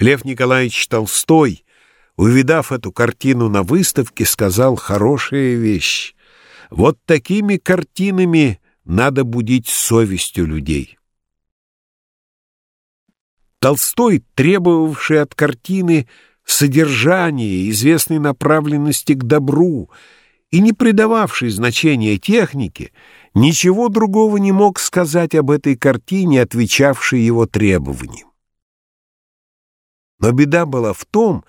Лев Николаевич Толстой, увидав эту картину на выставке, сказал «хорошая вещь». Вот такими картинами надо будить совестью людей. Толстой, требовавший от картины содержания, известной направленности к добру и не придававший значения технике, ничего другого не мог сказать об этой картине, отвечавшей его требованиям. Но беда была в том,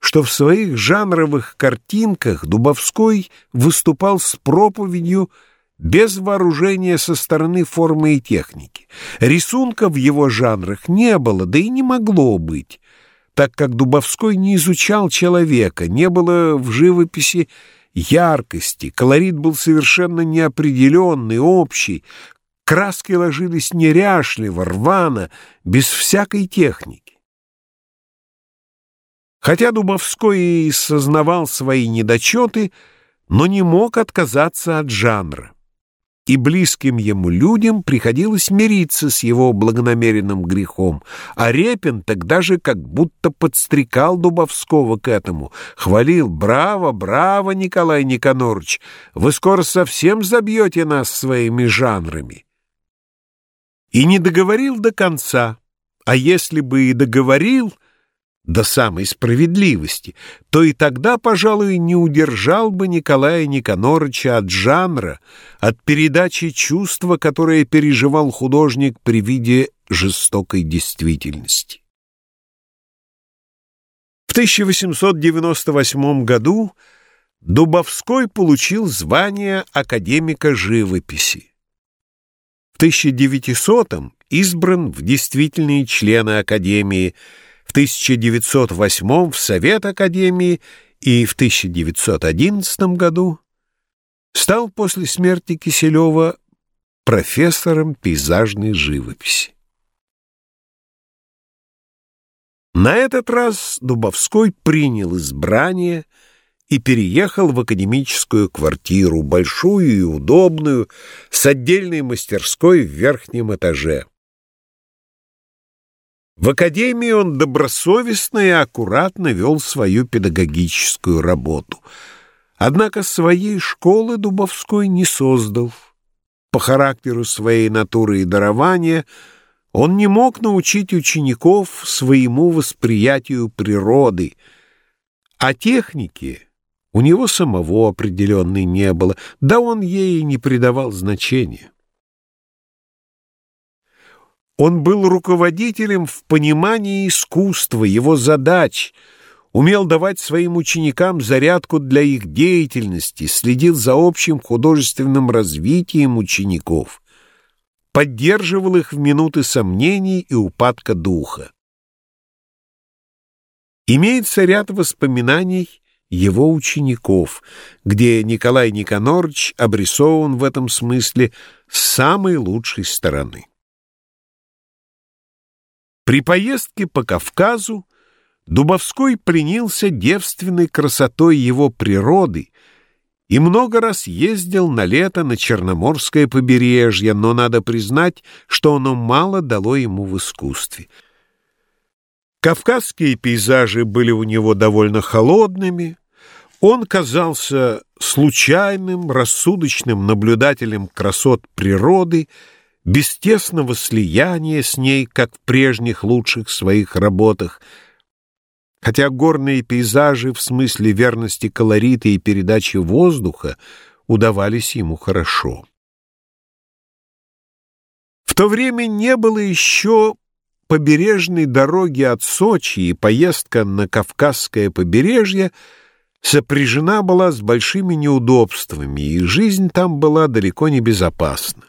что в своих жанровых картинках Дубовской выступал с проповедью без вооружения со стороны формы и техники. Рисунка в его жанрах не было, да и не могло быть, так как Дубовской не изучал человека, не было в живописи яркости, колорит был совершенно неопределенный, общий, краски ложились неряшливо, рвано, без всякой техники. Хотя Дубовской и сознавал свои недочеты, но не мог отказаться от жанра. И близким ему людям приходилось мириться с его благонамеренным грехом, а Репин тогда же как будто подстрекал Дубовского к этому, хвалил «Браво, браво, Николай Никонорович, вы скоро совсем забьете нас своими жанрами». И не договорил до конца, а если бы и договорил — до самой справедливости, то и тогда, пожалуй, не удержал бы Николая Никонорыча от жанра, от передачи чувства, которое переживал художник при виде жестокой действительности. В 1898 году Дубовской получил звание академика живописи. В 1900 избран в действительные члены Академии – в 1908 в Совет Академии и в 1911 году стал после смерти Киселева профессором пейзажной живописи. На этот раз Дубовской принял избрание и переехал в академическую квартиру, большую и удобную, с отдельной мастерской в верхнем этаже. В академии он добросовестно и аккуратно вел свою педагогическую работу. Однако своей школы Дубовской не создал. По характеру своей натуры и дарования он не мог научить учеников своему восприятию природы, а техники у него самого определенной не было, да он ей не придавал значения. Он был руководителем в понимании искусства, его задач, умел давать своим ученикам зарядку для их деятельности, следил за общим художественным развитием учеников, поддерживал их в минуты сомнений и упадка духа. Имеется ряд воспоминаний его учеников, где Николай Никонорович обрисован в этом смысле с самой лучшей стороны. При поездке по Кавказу Дубовской пленился девственной красотой его природы и много раз ездил на лето на Черноморское побережье, но надо признать, что оно мало дало ему в искусстве. Кавказские пейзажи были у него довольно холодными, он казался случайным, рассудочным наблюдателем красот природы, без тесного слияния с ней, как в прежних лучших своих работах, хотя горные пейзажи в смысле верности колорита и передачи воздуха удавались ему хорошо. В то время не было еще побережной дороги от Сочи, и поездка на Кавказское побережье сопряжена была с большими неудобствами, и жизнь там была далеко не безопасна.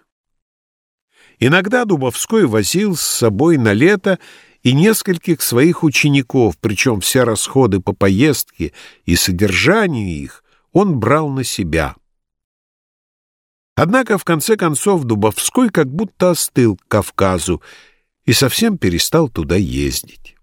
Иногда Дубовской возил с собой на лето и нескольких своих учеников, причем все расходы по поездке и содержанию их он брал на себя. Однако, в конце концов, Дубовской как будто остыл к Кавказу и совсем перестал туда ездить.